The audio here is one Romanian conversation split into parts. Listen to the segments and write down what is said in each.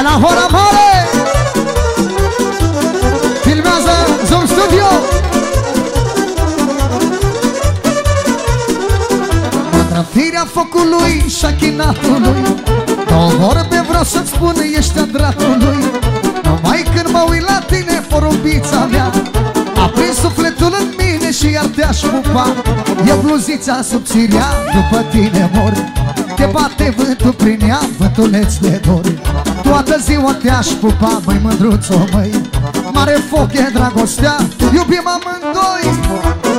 Hai la hora mare! Filmează Zoom Studio! Mătrăfirea focului și a chinatului Două vorbe vreau să-ți spun, ești a dracului. Numai când mă uit la tine, porumbița mea A prins sufletul în mine și iar te-aș pupa. E bluzița subțirea, după tine mor. Te bate vântul prin ea, vântuleț de dor Toată ziua te-aș pupa, măi mândruțo, măi. Mare foc e dragostea, iubim amândoi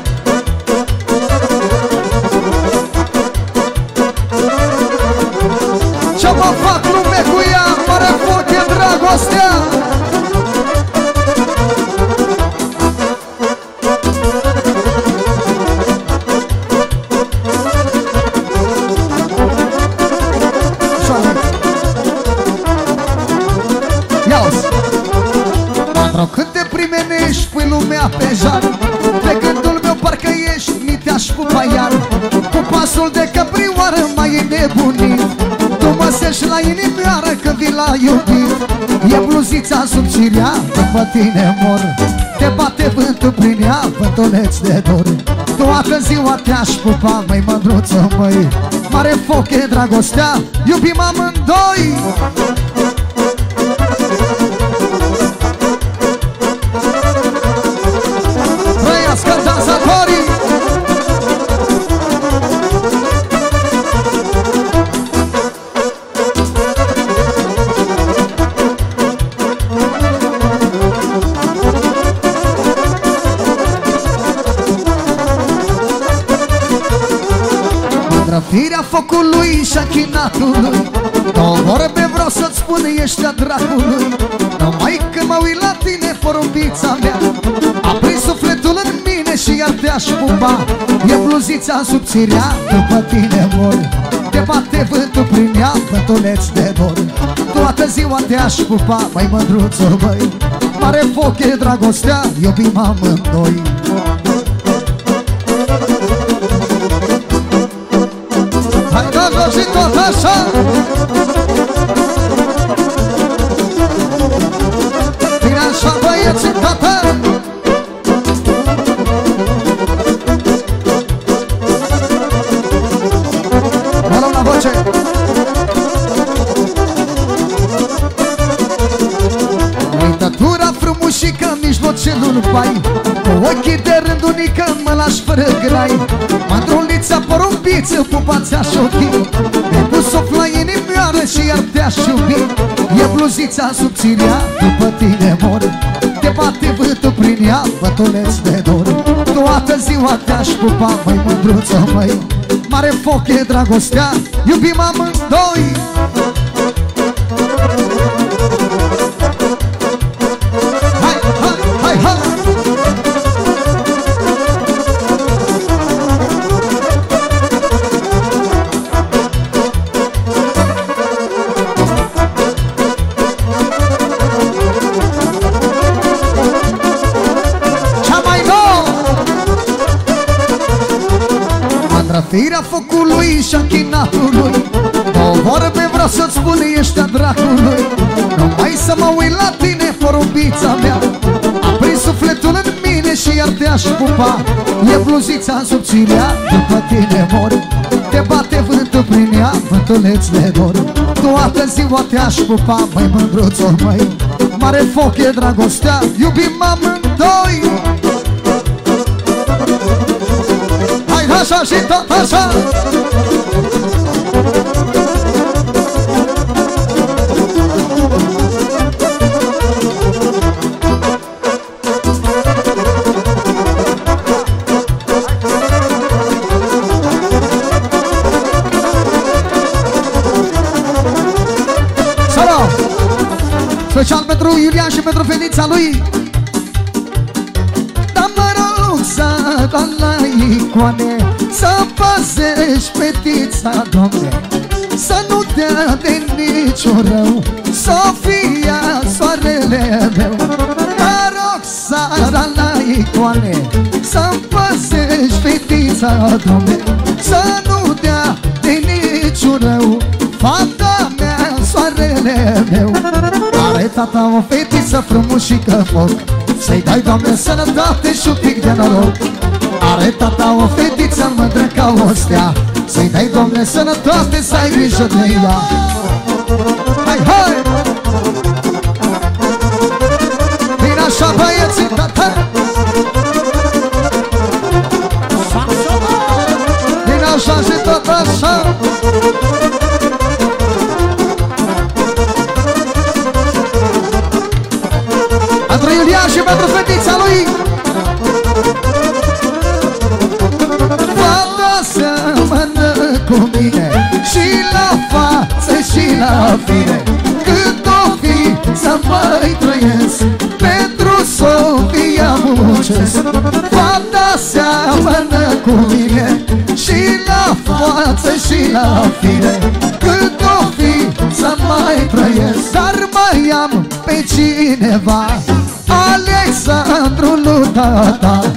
mai e nebunit. Tu mă seși la inimioară când vii la iubit. E bluzița subțirea, după tine mor. Te bate vântul prin ea, vântuleți de dor. Toată ziua te-aș pupa, măi mândruță, măi. Mare foc e dragostea, iubim amândoi focului și a chinatului Două vorbe vreau să-ți spun, ești a dracului? Numai când mă uit la tine, porumbița mea. A prins sufletul în mine și iar te-aș pupa. E bluzița subțirea, după tine mor Te bate vântul prin ea, vântuleț de dor. Toată ziua te-aș pupa, măi mândruțo, măi Mare foc e dragostea, iubim amândoi Hai da jos și tot așa. Bine așa băieții, tata Mă luăm la voce. Uitătura frumușică în mijlocelul pai Cu ochii de rândunică mă lași fără grai Mândrulița porumbiță, pupați-aș ochi E pus sufla la inimioară și iar te-aș iubi. E bluzița subțirea, după tine mor. Te bate vântul prin ea, bătuleți de dor. Toată ziua te-aș pupa, măi mândruță, măi. Mare foc e dragostea, iubim amândoi Mândrăfirea focului și a chinatului Două vorbe vreau să-ți spun, ești a dracului. Numai să mă uit la tine, porumbița mea. A prins sufletul în mine și iar te-aș pupa. E bluzița subțirea, după tine mor. Te bate vântul prin ea, vântuleț de dor. Toată ziua te-aș pupa, măi mândruțo, măi. Mare foc e dragostea, iubim amândoi Hai așa și tot așa. Salam! Special pentru Iulian și pentru fetița lui. Dar mă rog să la icoane. Să păzești fetița, Doamne. Să nu dea de niciun rău. Să fie soarele meu. Mă rog sara la icoane. Să păzești fetița, Doamne. Să nu dea de niciun rău. Fata mea, soarele meu. Tata o fetiță frumușică foc. Să-i dai, Doamne, sănătate și un pic de noroc Are tata o fetiță mândră ca o stea. Să-i dai, Doamne, sănătate, să ai grijă de ea. Hai, hai! Vine așa băieții, tata Vine așa și tot așa! Pentru Iulian și pentru fetița lui și la fine Cât o fi să mai trăiesc Pentru Sofia muncesc. Fata seamănă cu mine Și la față și la fine Cât o fi să mai trăiesc Dar mai am pe cineva. Alexandru lui tata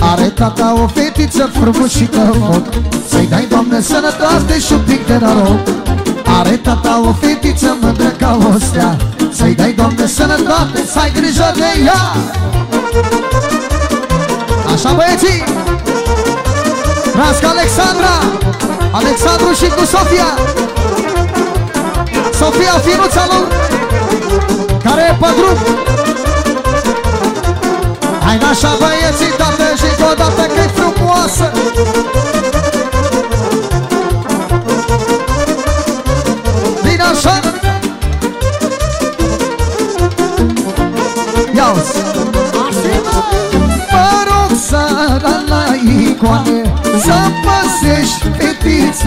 Are tata o fetiță frumușică foc Să-i dai, Doamne, sănătate și un pic de noroc Are tata o fetiță mândră ca o stea. Să-i dai, Doamne, sănătate, să ai grijă de ea. Așa, băieții! Rasca Alexandra! Alexandru și cu Sofia! Sofia, finuța lui Care e pe drum? Hai așa băieții, dată și încă o dată că-i frumoasă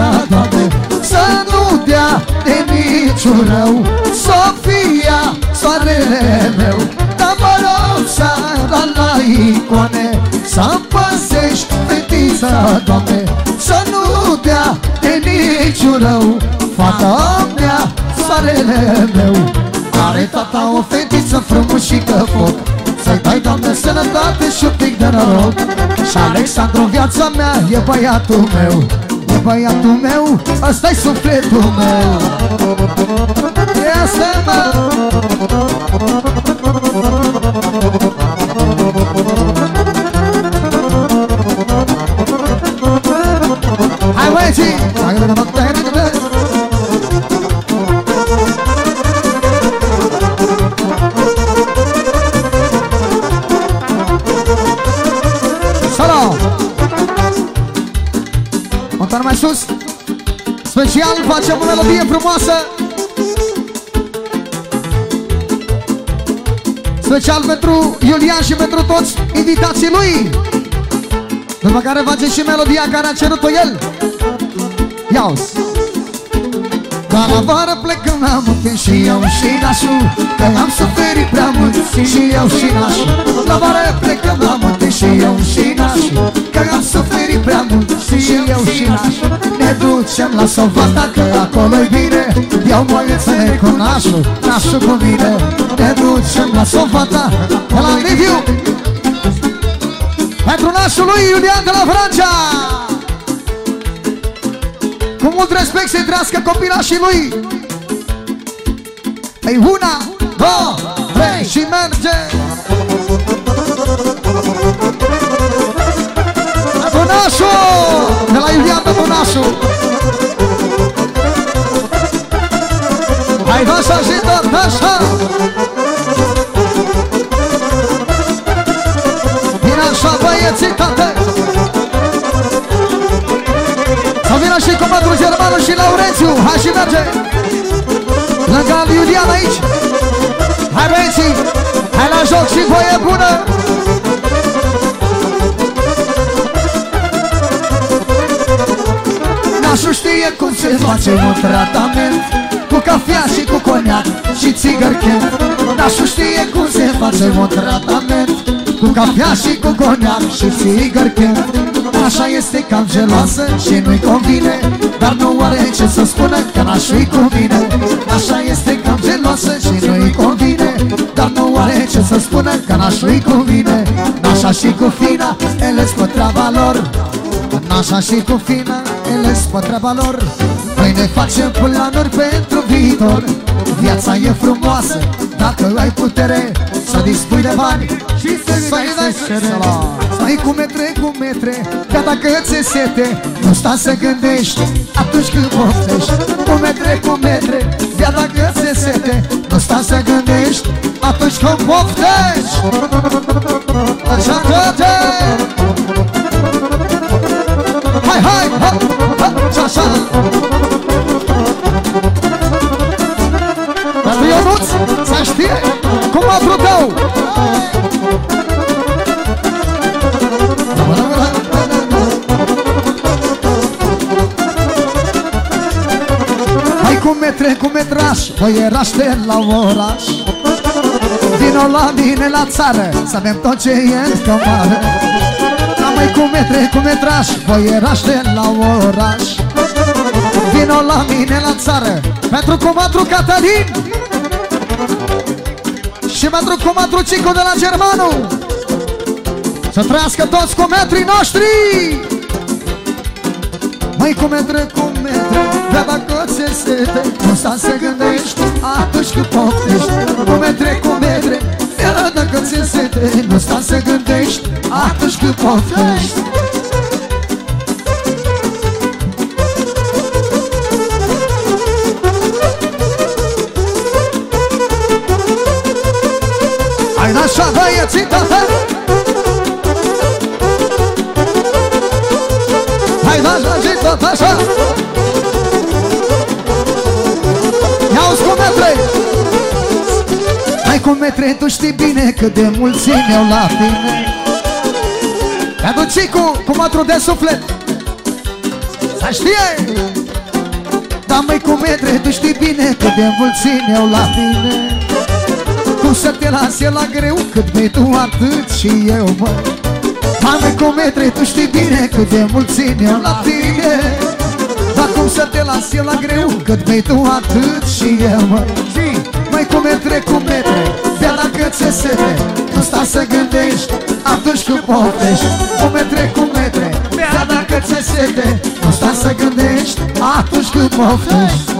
fetița, Doamne Să nu dea de niciun rău. Sofia, soarele meu Dar mă rog sara la icoane Să păsești fetița, Doamne. Să nu dea de niciun rău Fata mea, soarele meu. Are tata o fetiță frumușică foc Să-i dai, Doamne, sănătate și un pic de noroc. Și Alexandru, viața mea, e băiatul meu E băiatul meu, ăsta-i sufletul meu Ia să mă Hai băieții! Solo! Special facem o melodie frumoasă. Special pentru Iulian și pentru toți invitații lui. După care face și melodia care a cerut-o el. Ia-uzi Dar la vară plecăm la munte și eu și nașul Că am suferit prea mult și eu și nașul. La vară plecăm la munte și eu și nașul Că am suferit prea mult și eu și nașul Ne ducem la Sovata că acolo-i bine. Iau moițele cu nașul, nașul cu mine Ne ducem la Sovata de la Liviu Pentru nașul lui Iulian de la Francia cu mult respect să-i trăiască copilașii lui. Ei una, două, trei și merge Donașu! De la Iulian de Donașu Hai așa și tot așa Vine așa băieții tate Să vină și comandul Germanu și Laurențiu. Hai și merge. Lângă al Iulian aici. Hai băieții. Hai la joc și voie bună Nașul știe cum se face un tratament Cu cafea și cu coniac și țigărchet Nașul știe cum se face un tratament Cu cafea și cu coniac și țigărchet Așa este cam geloasă și nu-i convine Dar nu are ce să spună că n-aș-i cu mine. Așa este cam geloasă și nu-i convine Dar nu are ce să spună că n-aș-i cu mine. Nașa și cu fina, ele-s pe treaba lor. Nașa și cu fina, ele-s pe treaba lor. Păi Noi ne facem planuri pentru viitor. Viața e frumoasă dacă ai putere Să dispui de bani și să ai Să ai. Cu metre, cu metre Dar dacă ți-e sete Nu sta să gândești atunci când poftești Cu metre, cu metre Dar dacă ți-e sete Nu sta să gândești atunci când poftești Așa toate Hai, hai, hai, hai, așa, așa Dar Ionuț, să știe cum a tău Hai cu metre, cu metraș, boieraște la oraș. Vino la mine la țară, să avem tot ce e în cămară mai cu metre, cu metraș, boieraște la oraș Vino la mine la țară, pentru comatru Catalin Și pentru comatru Cico de la Germanu. Să trăiască toți cu metrii noștri. Mai cu metre, cu metre, dar dacă ți-e sete Nu sta să gândești atunci când poftești Cu metre, cu metre, iar dacă ți-e sete Nu sta să gândești atunci când poftești Hai nașa, băieții, tata Hai. Nașa, zi, tata, așa. Ia-uzi cu metre. Hai cu metre, tu știi bine cât de mulți iau la tine. Te-adu Cicu cu matru de suflet. Să știe. Da, măi, cu metre, tu știi bine cât de mulți iau la tine Cum să te las la greu cât vei tu atât și eu, mă. Mame cu metre, tu știi bine cât de mulți iau la tine. Dar cum să te las la greu cât vei tu atât și eu, mă? Mai cu metre, cu metre, de dacă ți-e sete Nu sta să gândești atunci când poftești Cu metre, cu metre, de dacă ți-e sete Nu sta să gândești atunci când poftești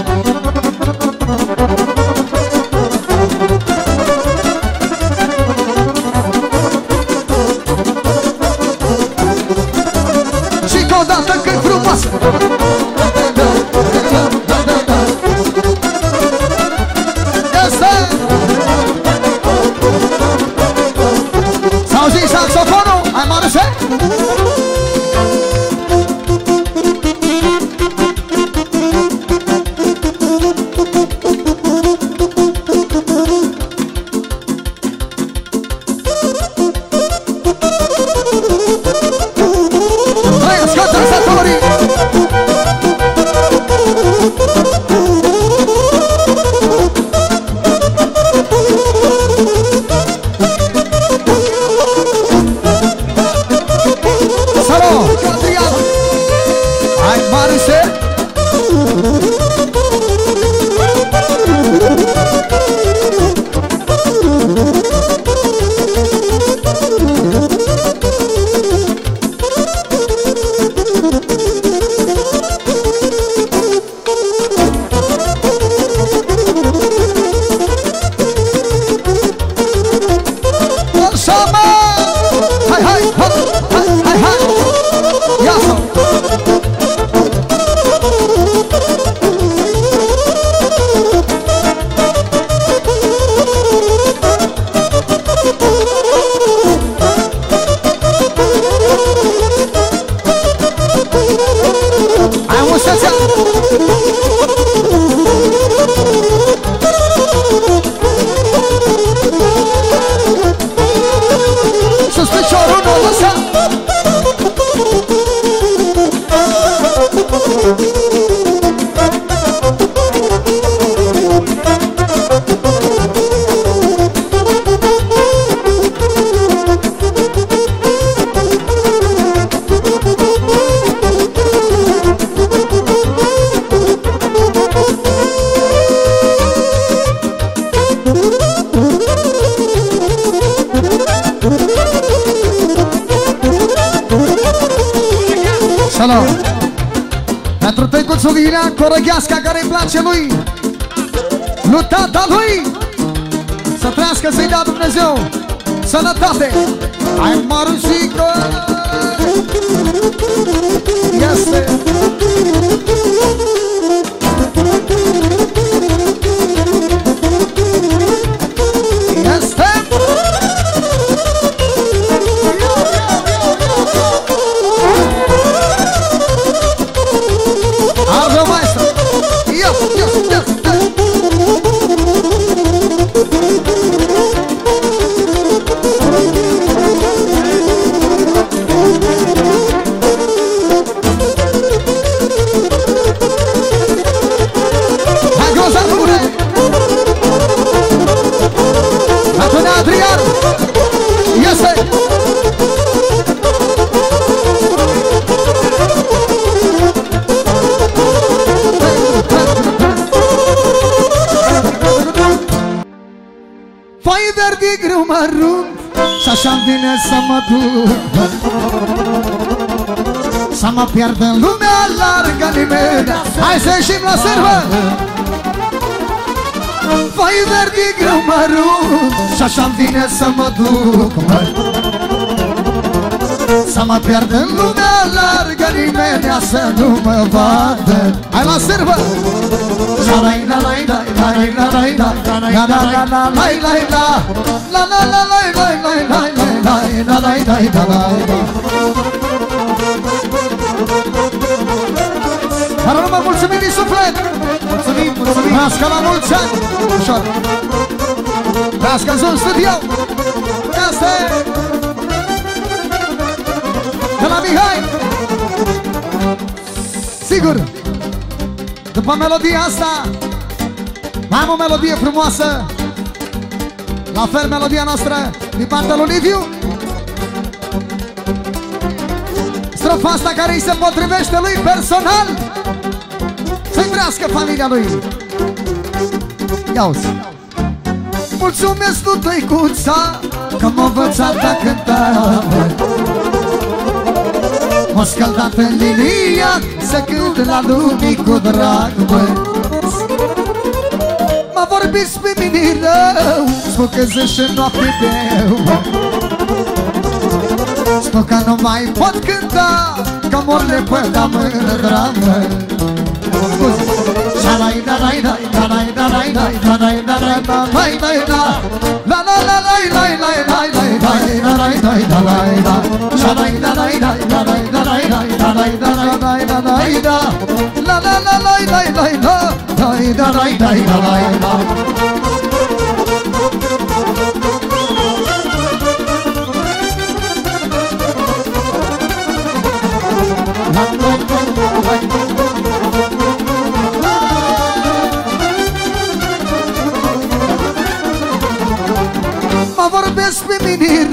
Și așa vine să mă duc mă. Să mă pierd în lumea largă nimeni Să nu mă vadă Hai la servă La la la la la la la la la la la la la la la la la la da da da da da Dar numai mulțumim din suflet Mulțumim, mulțumim Nască la mulți ani Ușor Nască în studio. Asta e De la Mihai. Sigur. După melodia asta Mai am o melodie frumoasă. La fel melodia noastră Din partea lui Liviu. Strofa asta care îi se potrivește lui personal. Să-i trească familia lui. Ia-uzi Mulțumesc tu, tăicuța Că m-a învățat a cânta. M-a scăldat în linia Să cânt la lumii cu drag, bă. M-a vorbit pe mine rău Spun că zice noapte greu Spun că nu mai pot cânta Că mor le păda mână dramă Shalai da lai da da lai da lai da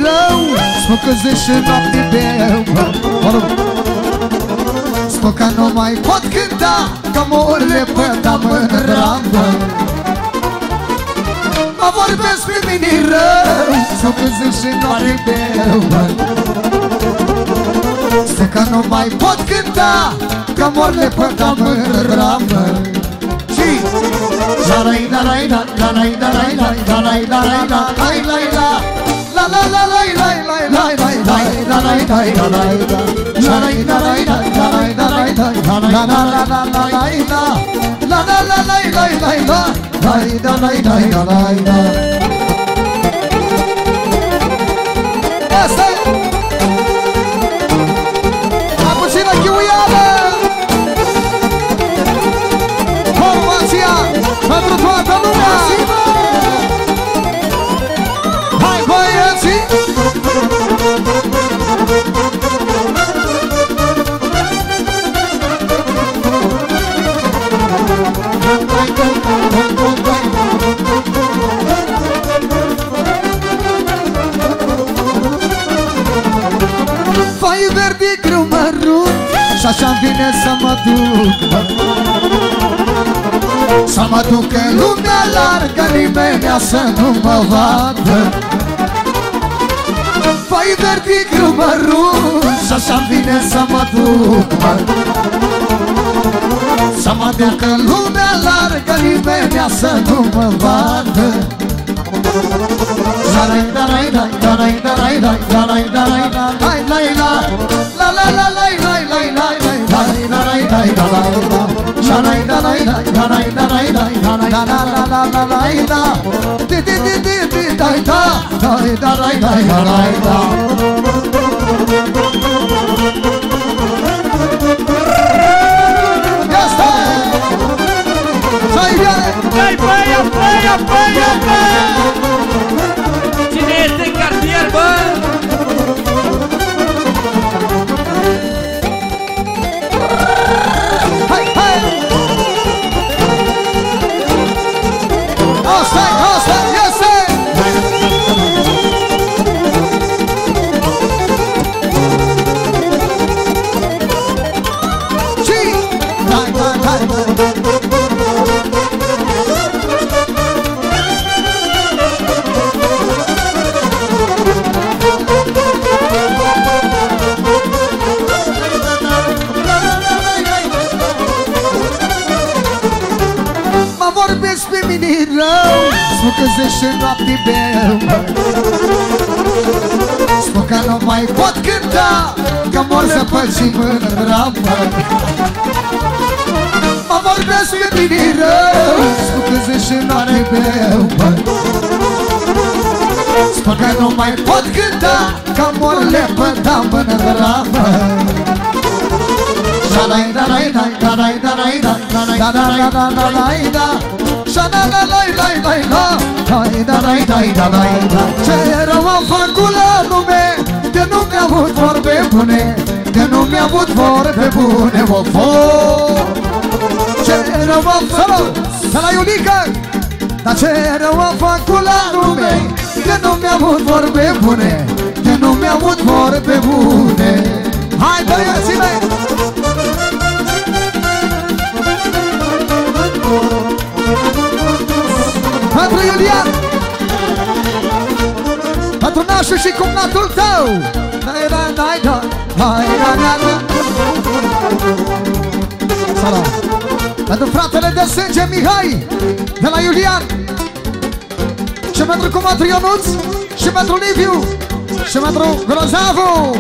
rău Spun că zici noapte beu Spun că nu mai pot cânta Că mor repătam în rambă Mă vorbesc pe mine rău Spun că zici noapte beu Spun că nu mai pot cânta Că mor repătam în rambă Și La la la la la la la la la la la la la la la la La Asta la Vai verde greu mărunt Și așa vine să mă duc. Să mă duc în lumea largă Nimeni să nu mă vadă. Vai verde greu mărunt Și așa vine să mă duc Să mă duc în lumea largă Nimeni să nu mă vadă Darai, darai, dai, darai, darai, dai, darai, darai, dai, lai, la La la la lai, lai, lai, lai, lai, lai, darai, dai, darai, da Darai, darai, dai, darai, darai, dai, darai, da la la la la lai, da Di, di, di, di, di, dai, da Dai, darai, dai, darai, da Ya apanha, apanha, apanha, apanha. Rău Spun că zece noapte beau Spun că nu mai pot cânta Că mor să pățim în ramă Mă vorbesc pe mine rău Spun că zece noapte beau Spun că nu mai pot cânta Că mor lepădam în ramă Shalai da lai lai da lai da lai da da lai da da da da lai da Shala la lai lai lai la Lai da lai lai da lai da Ce rău am făcut la lume De nu mi-a avut vorbe bune De nu mi-a avut vorbe bune O fo Ce rău am făcut Să la Iulica Dar ce rău am făcut la lume De nu mi-a avut vorbe bune De nu mi-a avut vorbe bune Hai băieții mei Pentru Iulian Pentru nașul și cumnatul tău. Dai, dai, dai, dai Dai, dai, dai, dai Salam. Pentru fratele de sânge Mihai De la Iulian. Și pentru cumnatul Ionuț Și pentru Liviu Și pentru Grozavu.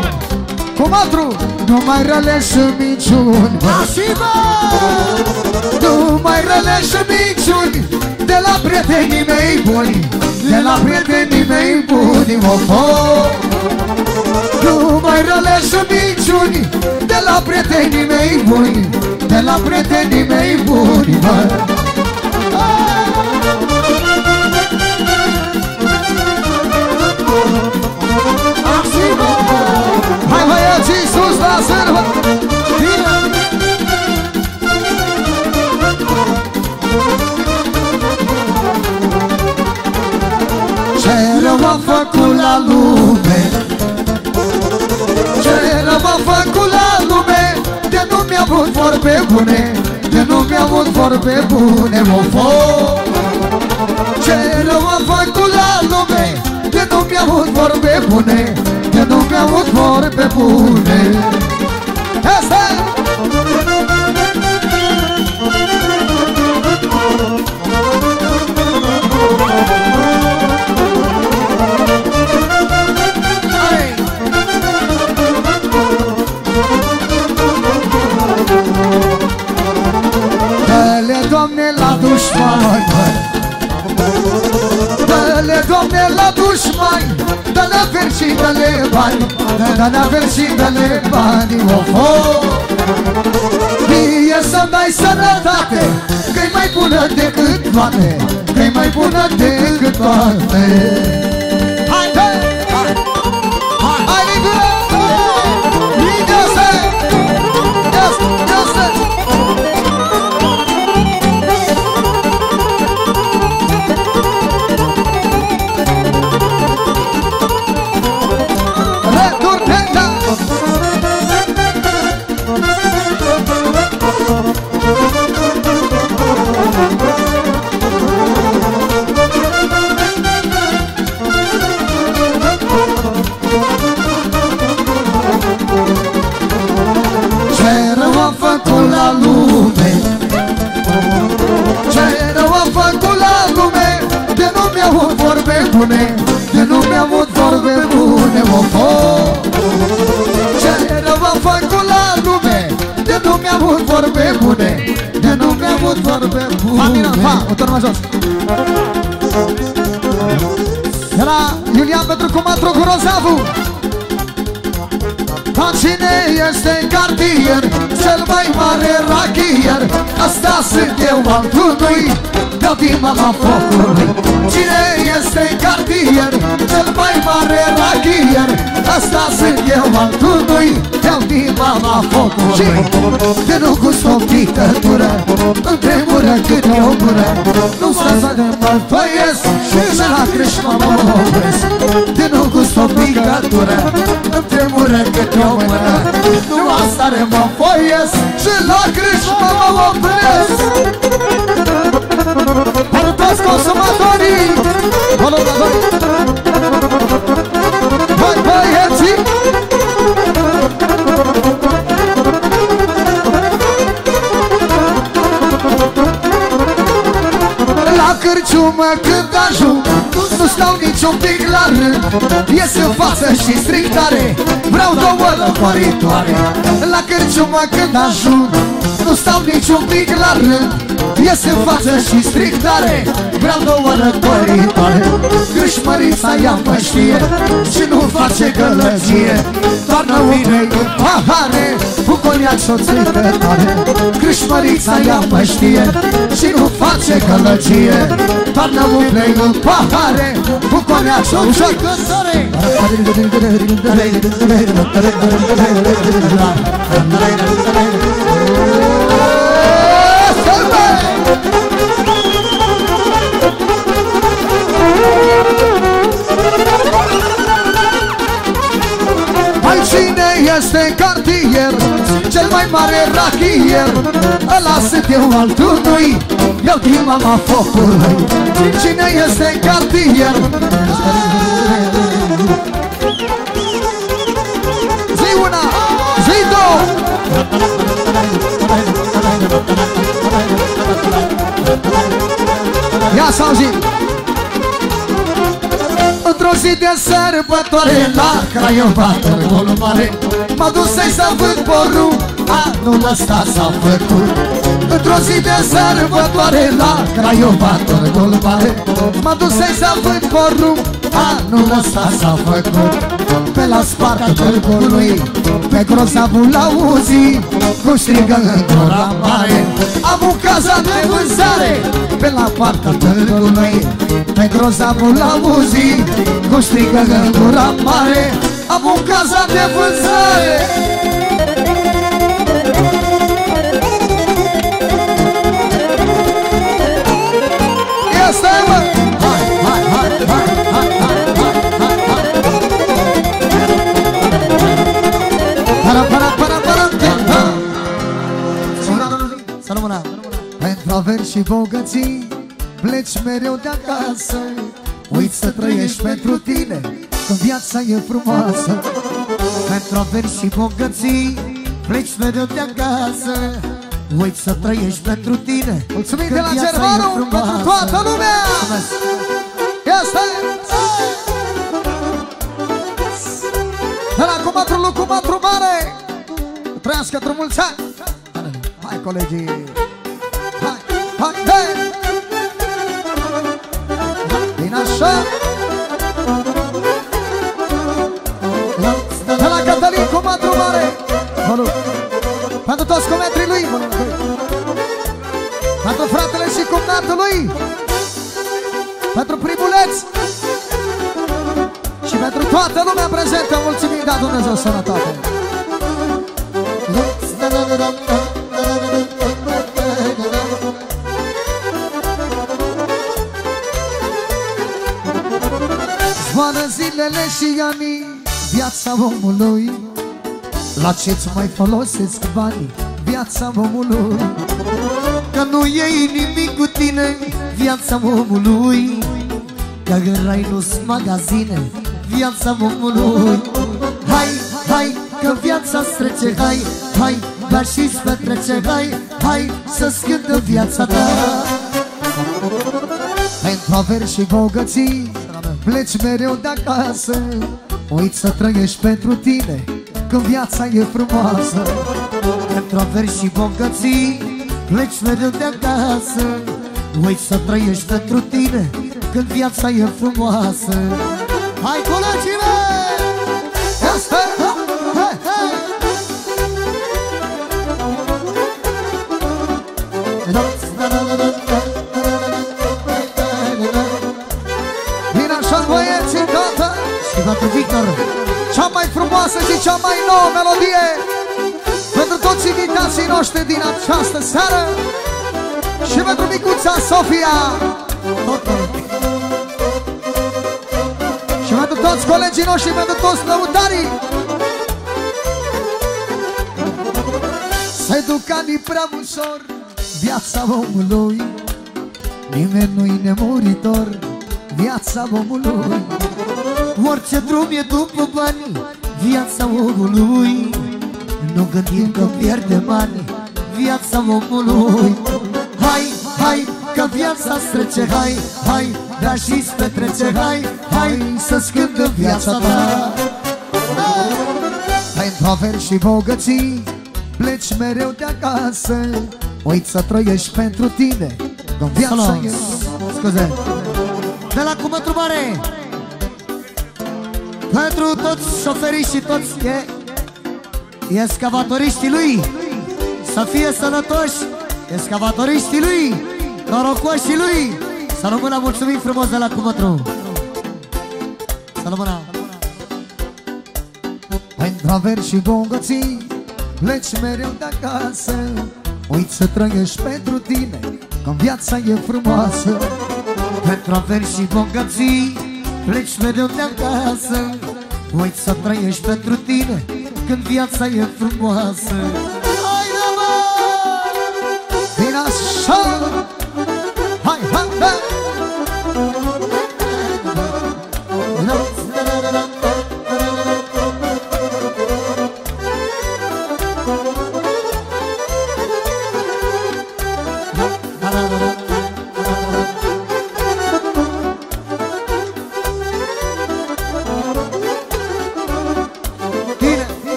Cumatru Nu mai rele și minciuni Așa Nu mai rele și minciuni De la prietenii mei buni De la prietenii mei buni of, of. Nu mai rele și minciuni De la prietenii mei buni De la prietenii mei buni mă. Hai băieții sus la sârmă rău a făcut la lume. Ce rău a făcut la lume De nu mi-a avut vorbe bune De nu mi-a avut vorbe bune o fo Ce rău a făcut la lume De nu mi-a avut vorbe bune De nu mi-a avut vorbe bune. Asta! Dă-le, Doamne, la dușmani Dă-le, Doamne, la dușmani Dă-le averi și dă-le bani. Dă-le averi și dă-le bani of, of. Mie să-mi dai sănătate Că-i mai bună decât toate. Că-i mai bună decât toate vorbe bune Patina, pa, o turmă jos De la Iulian Petrucu Matru cu Rozavu cine este în cartier Cel mai mare rachier? Asta sunt eu al tunui Dau din mama focului Cine este în cartier Cel mai mare rachier? Asta sunt eu al tunui Dau din mama focului De nu gust o picătură Îmi tremură cât e o gură. Nu să de mă făiesc Și la creșmă mă opresc De nu gust o picătură Îmi tremură cât e o mână Nu stare mă foiesc Și la Crâșmă mă opresc. Arătați consumatorii Bună, bună, bună cârciumă când ajung Nu stau niciun pic la rând. Ies în față și strictare Vreau două lăcoritoare La cârciumă când ajung Nu stau niciun pic la rând Ies în față și strictare Vreau două lăcoritoare Grâșmărița ea mă știe Și nu face gălăgie. Toarnă vine în pahare Cu coniac și o țântătoare Grâșmărița ea mă știe Și nu face gălăgie. Toarnă umple în pahare Cu coniac și o țântătoare Mai mai mare rachier Ăla sunt eu al tunui Eu din mama focului. Cine este în cartier? Zi una, zi două. Ia să auzim. Într-o zi de sărbătoare la Craiova, târgul mare M-a dus să-i să vând porul, anul ăsta s-a făcut. Într-o zi de sărbătoare la Craiova, târgul mare M-a dus să-i să vând porul, anul ăsta s-a făcut. Pe la sparta târgului, pe grozavul auzi Cum strigă în gura mare Am un cazan de vânzare Pe la partea târgului Pe grozavul auzi Cum strigă în gura mare Am un cazan de vânzare stai mă! Hai, hai, hai, hai, hai, hai, hai, hai Para, para, para, para, para Să nu mâna Pentru averi și bogății Pleci mereu de acasă. Uiți să trăiești pentru tine Când viața e frumoasă. Pentru averi și bogății Pleci mereu de acasă. Uiți să trăiești pentru tine Mulțumim că de la viața e Germanu frumoasă. pentru toată lumea! Mulțumesc. Este! De la Cumatru lui Cumatru Mare! Trăiască într-un mulți ani! Hai, colegii! Hai, hai, hai! Bine așa! De la Cătălin Cumatru Mare! Salut! Pentru toți comentrii lui! Pentru fratele și cumnatul lui! Pentru primuleț. Și pentru toată lumea prezentă Mulțumim, da Dumnezeu sănătate. Zboară zilele și anii Viața omului. La ce-ți mai folosesc banii? Viața omului Că nu iei nimic cu tine Viața omului. Că în rai nu-s magazine Viața omului. Hai, hai, că viața strece Hai, hai, dar și-ți petrece Hai, hai, să-ți cântă viața ta. Pentru averi și bogății Pleci mereu de acasă. Uiți să trăiești pentru tine Când viața e frumoasă. Pentru averi și bogății Pleci mereu de acasă Uiți să trăiești pentru tine Când viața e frumoasă Hai colegii mei! Invitații noștri din această seară Și pentru micuța Sofia. Totul Și pentru toți colegii noștri, pentru toți lăutarii. Se duc anii prea ușor Viața omului. Nimeni nu-i nemuritor Viața omului. Orice drum e după bani Viața omului. Nu gândim că pierde bani Viața omului. Hai, hai, că viața trece Hai, hai, dar și-ți petrece Hai, hai, să-ți cântă viața ta. Pentru averi și bogății Pleci mereu de acasă. Uiți să trăiești pentru tine Când viața Salut. e. Scuze. De la cuvântul mare Pentru toți șoferii și toți e, Escavatoriștii lui Să fie sănătoși Escavatoriștii lui Norocoșii lui. Să rămână mulțumim frumos de la cuvântul. Să rămână Pentru averi și bogății Pleci mereu de acasă. Uiți să trăiești pentru tine Când viața e frumoasă. Pentru averi și bogății Pleci mereu de acasă. Uiți să trăiești pentru tine Când viața e frumoasă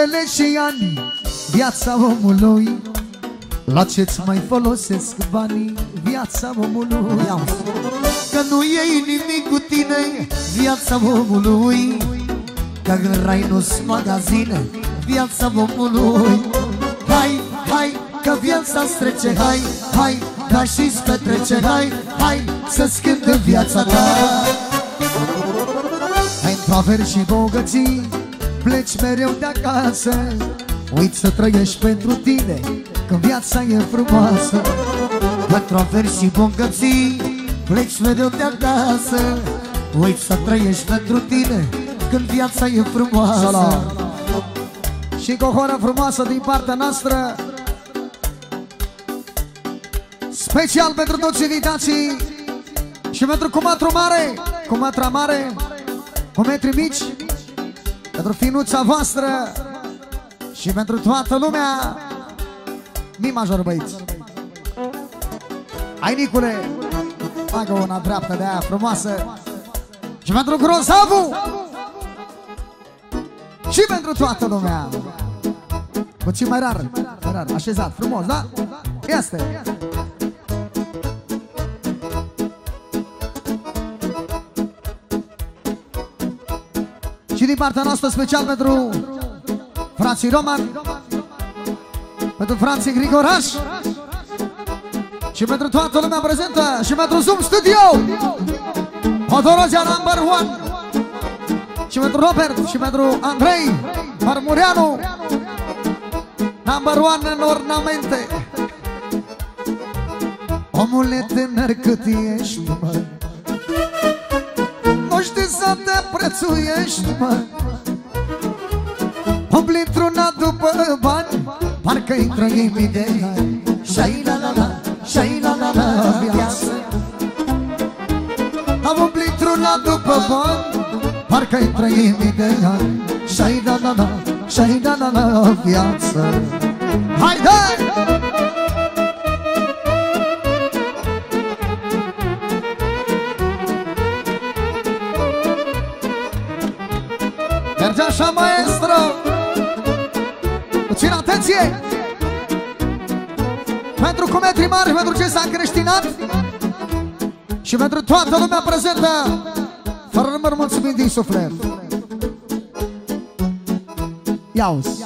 zilele și ani Viața omului. La ce-ți mai folosesc banii Viața omului? Ia Că nu iei nimic cu tine Viața omului. Că în rai nu-s magazine Viața omului. Hai, hai, că viața trece Hai, hai, ca și-ți petrece Hai, hai, să-ți cântă viața ta. Pentru averi și bogății Pleci mereu de acasă. Uiți să trăiești pentru tine Când viața e frumoasă. Pentru averi și bogății Pleci mereu de acasă. Uiți să trăiești pentru tine Când viața e frumoasă. Salam. Și cu o horă frumoasă din partea noastră. Special pentru toți invitații. Și pentru cumatru mare Cumatra mare Cu metri mici Pentru finuța voastră Și pentru toată lumea Mi major băiți Hai Nicule Bagă una dreaptă de aia frumoasă. Și pentru grozavu și pentru toată lumea. Puțin mai rar, mai rar, așezat, frumos, da? Este din partea noastră special pentru frații Roman Pentru frații Grigoraș Și pentru toată lumea prezentă Și pentru Zoom Studio. Motorozia number one. Și pentru Robert și pentru Andrei Marmureanu Number one în ornamente. Omule tânăr cât ești, mă Nu știi să te prețuiești, mă. Umbli într-una după bani Parcă-i trăim mii de ani Shai la la la, shai la la la viață. Am umblit într-una după bani Parcă-i trăim mii de ani Shai la la la, Și-ai dat la viață. Haide! Merge așa, maestro. Puțin atenție. Pentru cometrii mari, pentru ce s-a creștinat Și pentru toată lumea prezentă Fără număr mulțumim din suflet. Iauzi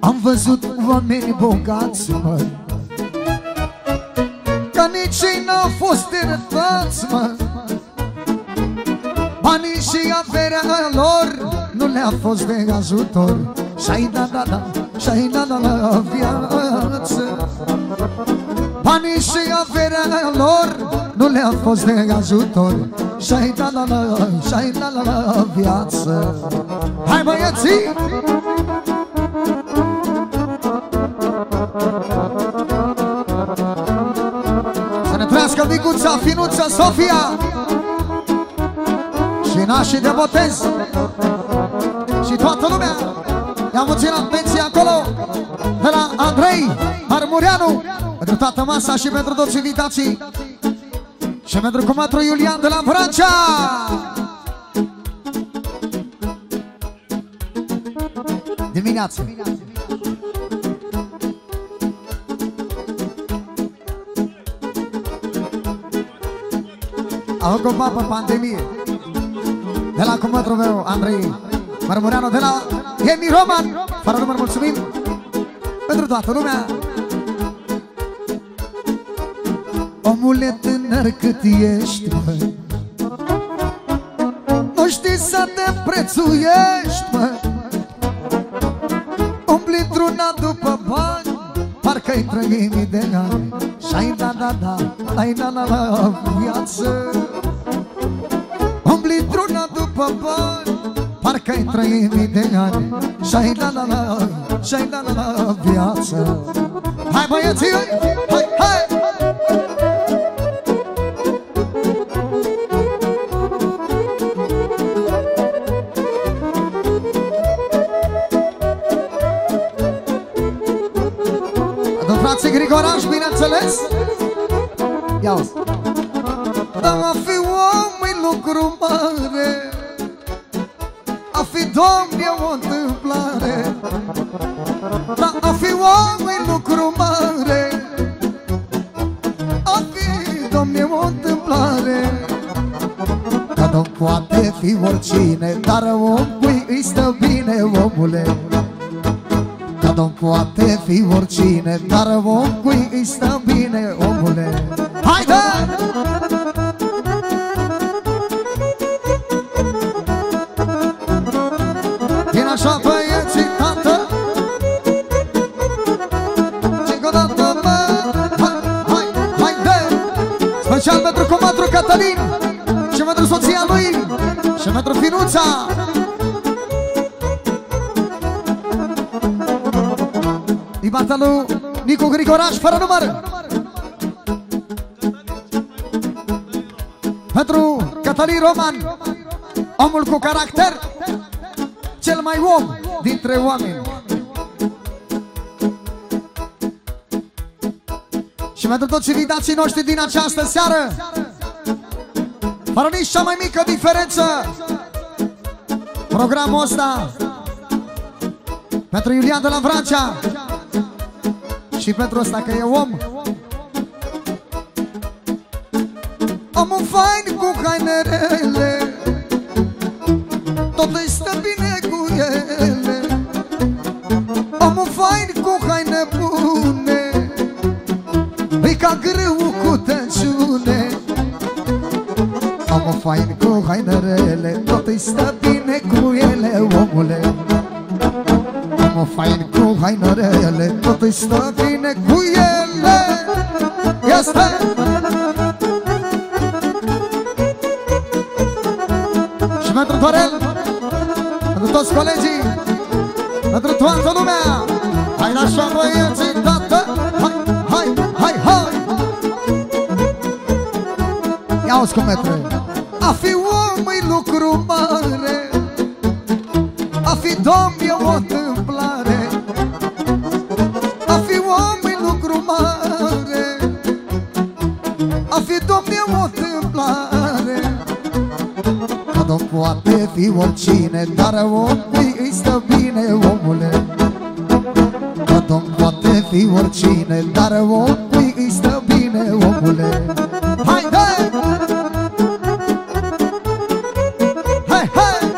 Am văzut oameni bogați, mă. Ca nici ei n-au fost iertați, mă. Banii și averea lor Nu le-a fost de ajutor. Și-ai da, da, da Și-ai da, da, la viață. Banii și averea lor Nu le-a fost de ajutor. Și-ai da, da, da Și-ai da, da, la viață. Hai băieții! Să ne trăiască Micuța, Finuța, Sofia! Și nașii de botez Și toată lumea. Ia puțin atenție acolo De la Andrei Marmureanu Pentru toată masa și pentru toți invitații. Și pentru comatru Iulian de la Vrancea. Dimineață. Au ocupat pe pandemie. De la comatru meu, Andrei Marmureanu De la Emi Roman. Fără număr mulțumim Pentru toată lumea. Omule tânăr cât ești, mă. Nu știi să te prețuiești, mă. Umbli într-una după bani Parcă-i trăi mii de ani. Și-ai da, da, da, ai da, la, la viață. Umbli într-una după bani Parcă-i trăi mii de ani Și-ai da, la, la, și-ai da, la, la viață Hai băieții, hai, hai! Adu frații Grigoraș, bineînțeles Ia -o. Dar a fi om e lucru mare A fi domn e o întâmplare. Dar a fi om e lucru mare. A fi domn e o întâmplare. Că nu poate fi oricine Dar om cui îi stă bine, omule. Că nu poate fi oricine Dar om cui îi stă bine, omule. Haide! Vin Cătălin Și pentru soția lui Și pentru finuța. Din partea lui Nicu Grigoraș, fără număr. Pentru Cătălin Roman Omul cu caracter Cel mai om dintre oameni. Și pentru toți invitații noștri din această seară Fără nici cea mai mică diferență. Programul ăsta Pentru Iulian de la Vrancea Și pentru ăsta că e om. Omul fain cu hainerele Tot hainerele Tot îi stă bine cu ele, omule. Omul fain cu hainerele Tot îi stă bine cu ele. Este! Și pentru Dorel Pentru toți colegii Pentru toată lumea Hai așa băieții, tată Hai, hai, hai, hai! Ia-o-ți cum metre A fi om e lucru oricine Dar om îi stă bine omule. Că domn poate fi oricine Dar om îi stă bine omule. Special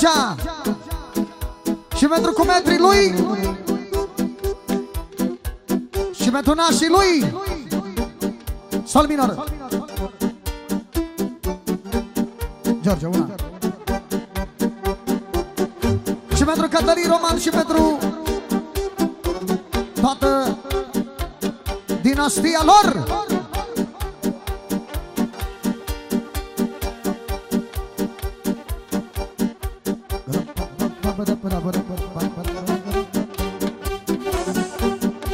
Iulian de la Francia Și pentru cumetrii lui. Și pentru nașii lui. Sol minor. George, una. Și pentru Cătălin Roman și pentru Toată dinastia lor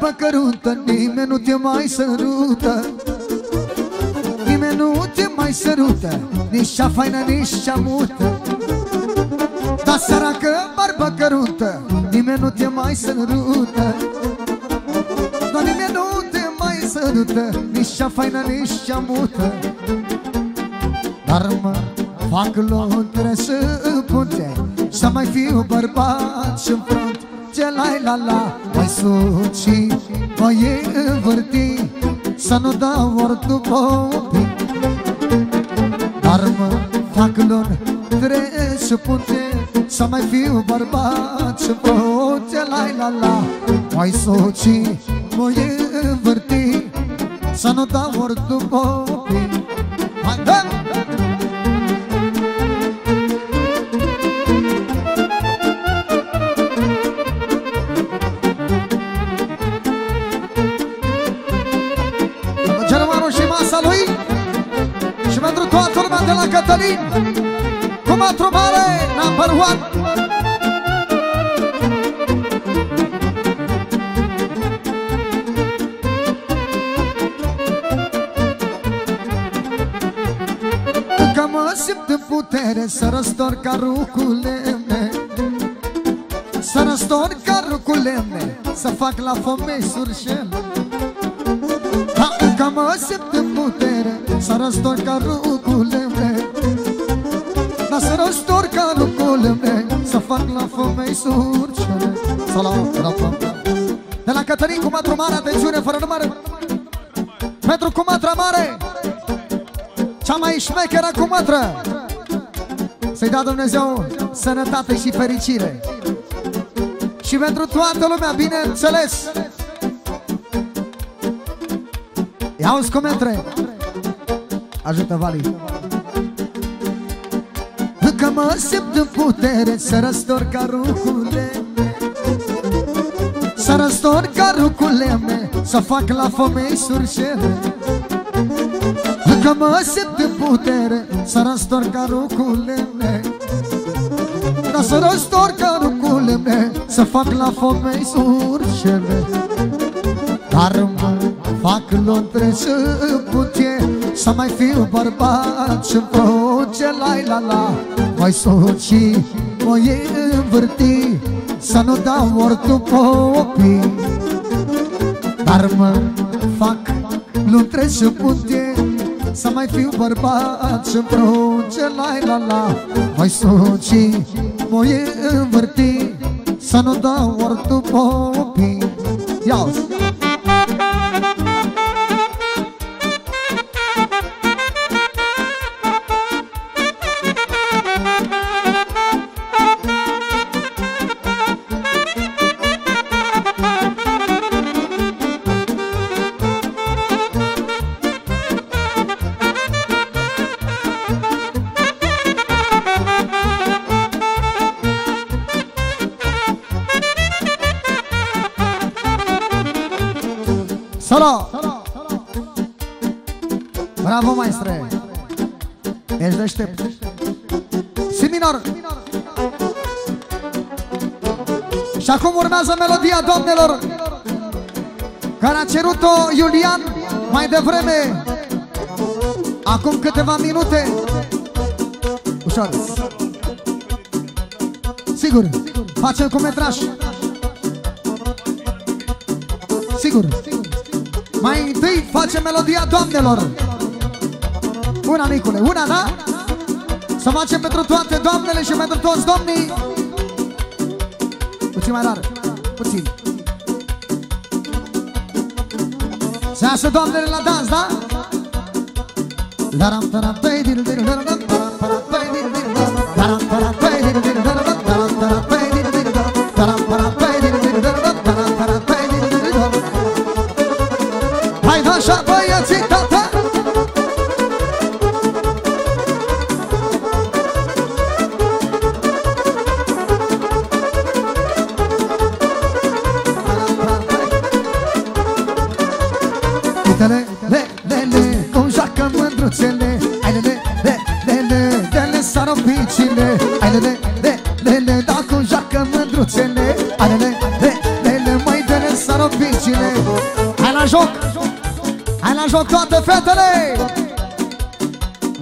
Săracă barbă căruntă Nimeni nu te mai sărută. Nimeni nu te mai sărută Nici cea faină, nici cea mută. Dar săracă barbă căruntă Nimeni nu te mai sărută. Dar nimeni nu te mai sărută Nici cea faină, nici cea mută. Dar mă Fac Londra să punte Să mai fiu bărbat și-n front Ce la la la. Mai suci, mai învârti Să nu dau ori după Dar mă fac Londra să punte Să mai fiu bărbat și-n front Ce la la. La Mai suci, mai învârti Să nu dau ori după Hai, dă! Cătălin Cu matru mare, number one Că mă simt în putere să răstor carul cu lemne Să răstor carul cu lemne Să fac la fomei surșele Că mă simt în putere să răstor carul cu lemne să răstor ca lucrurile Să fac la femei surcele Să la De la Cătălin cu matru mare, atențiune, fără număr. Pentru cu matra mare. Cea mai șmecheră cu matră Să-i dea Dumnezeu sănătate și fericire. Și pentru toată lumea, bineînțeles. Ia-uzi cu metre Ajută, Vali. Că mă simt în putere să răstor carul cu lemne Să răstor carul cu lemne Să fac la femei surșele. Că Că mă simt în putere Să răstor carul cu lemne Dar să răstor carul cu lemne Să fac la foc mei surcele Dar mă fac lontre și putie Să mai fiu bărbat și voce la la la Voi soci, voi învârti Să nu dau ortul popii Dar mă fac lontre și putie Să mai fiu bărbat și voce la la la Voi soci, voi învârti Să nu dau ortul popii Ia-o! Solo! Urmează melodia doamnelor Care a cerut-o Iulian mai devreme. Acum câteva minute. Ușor. Sigur, facem cu metraj. Sigur. Mai întâi facem melodia doamnelor. Una, Nicule, una, da? Să facem pentru toate doamnele și pentru toți domnii. Puțin mai rar, Se iasă doamnele la dans, da? Daram, taram, tăi, dir, dir, daram, taram, taram, tăi, dir, dir, daram, taram, tăi, de le sară picile Hai le, le, le, le, le, da cum joacă mândruțele. Hai le, le, le, le, le, mai de le sară picile Hai la joc! Hai la joc toate fetele!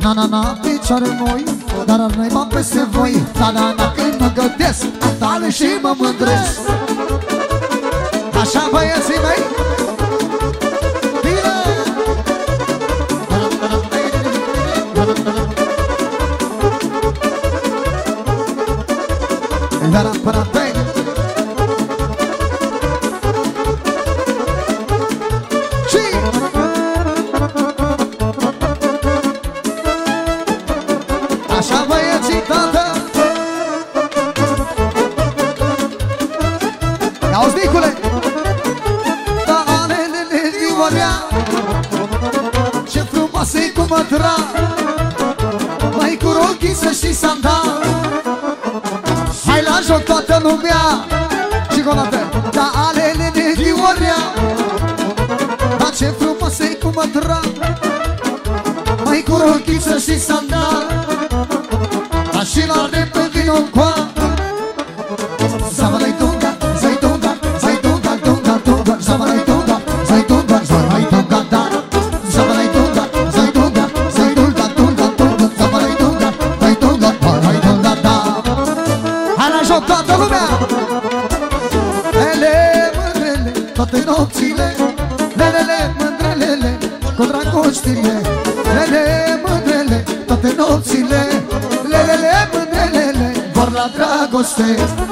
Na, na, na, picioare moi Dar al noi m-am peste voi. Na, na, na, când mă gătesc Tale și mă mândresc de pe vino coa. Zavălai tunga, zai tunga, zai tunga, tunga, tunga Zavălai things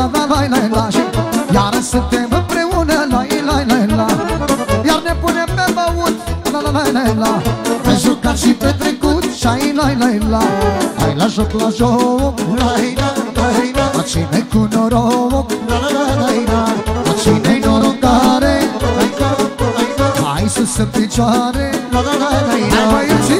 la la la la la Și iar suntem împreună la la la la Iar ne punem pe băut la la lai la la. Pe jucat și pe trecut și ai lai la la Hai la joc la joc la la la la cine cu noroc la la la la la. La cine-i norocare Hai sus în picioare la la la la la. Hai